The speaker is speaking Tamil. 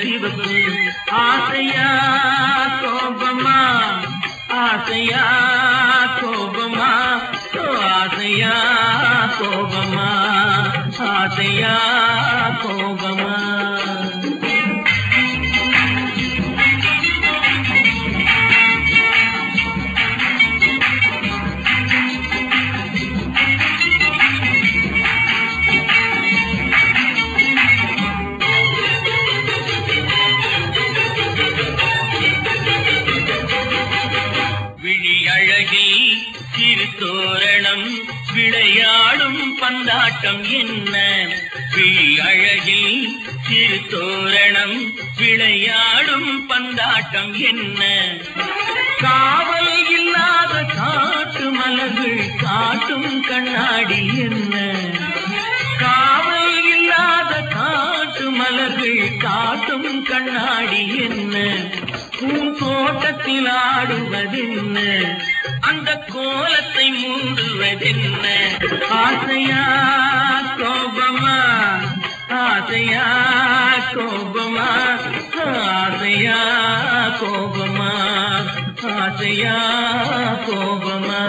சிவப்பு ஆசையா கோபமா ஆசையா கோபமா ஓ, ஆசையா கோபமா ஆசையா கோபமா தோரணம் விளையாடும் பந்தாட்டம் என்ன? விழி அழகில் சிறு தோரணம் விளையாடும் பந்தாட்டம் என்ன? காவல் இல்லாத காட்டு மலர்கள் காட்டும் கண்ணாடி என்ன? காவல் இல்லாத காட்டு மலர்கள் காட்டும் கண்ணாடி என்ன? பூந்தோட்டத்தில் ஆடுவதென்ன? அந்த கோலத்தை மூடுவதென்ன? ஆசையா கோபமா? ஆசையா கோபமா? ஆசையா கோபமா? ஆசையா கோபமா?